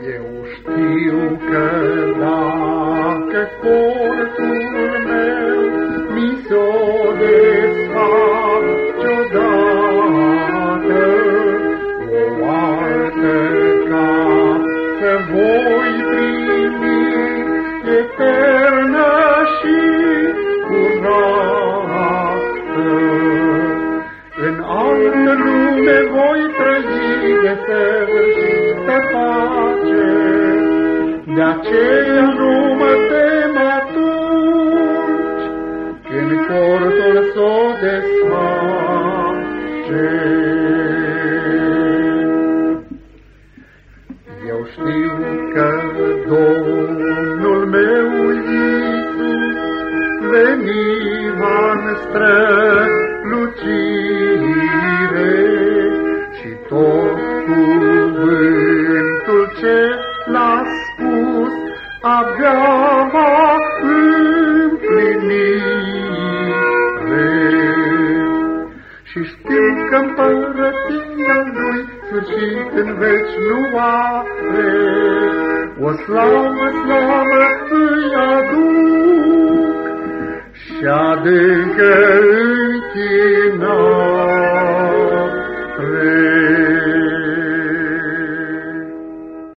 Eu știu că dacă cortul meu mi s-o desface odată, o altă casă voi primi eternă și curată. În altă lume voi trăi de săvârșită pace, de aceea nu mă tem atunci, când cortul s-o desface. Eu știu că Domnul meu Iisus veni va-n strălucire și tot cuvântul ce l-a spus abia va împlini. Și știu că împărăția lui sfârșit în veci nu are, o slavă, slavă îi aduc și adâncă închinare.